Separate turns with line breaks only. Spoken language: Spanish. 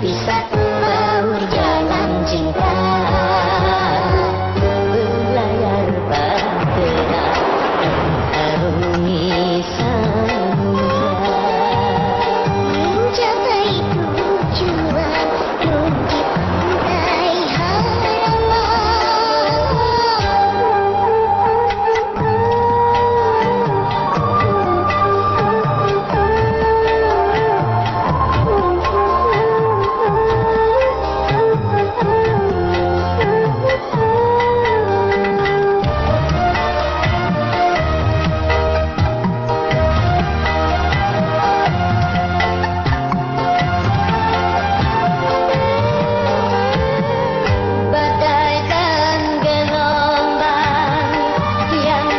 pisar.